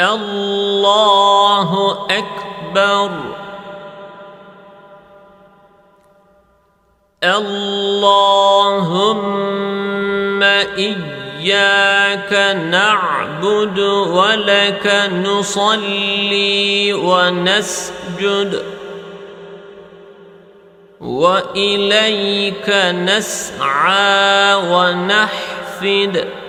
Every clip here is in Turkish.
الله أكبر. اللهم إياك نعبد ولك نصلي ونسجد وإليك نسعى ونحفد.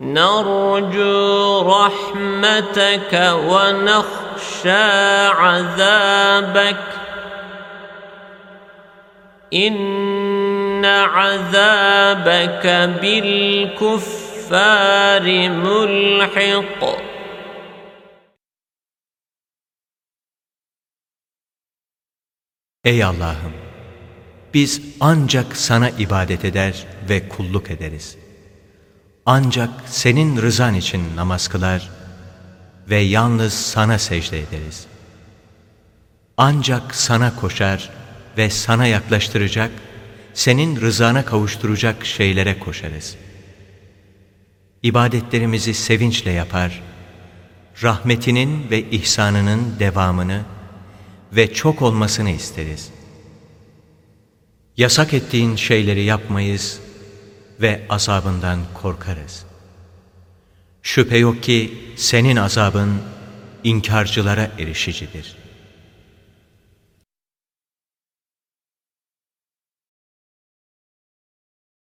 نرجو رحمتك ونخشى عذابك إن عذابك بالكفار ملحق Ey Allah'ım! Biz ancak sana ibadet eder ve kulluk ederiz. Ancak senin rızan için namaz kılar ve yalnız sana secde ederiz. Ancak sana koşar ve sana yaklaştıracak, senin rızana kavuşturacak şeylere koşarız. İbadetlerimizi sevinçle yapar, rahmetinin ve ihsanının devamını ve çok olmasını isteriz. Yasak ettiğin şeyleri yapmayız ve azabından korkarız. Şüphe yok ki senin azabın inkarcılara erişicidir.''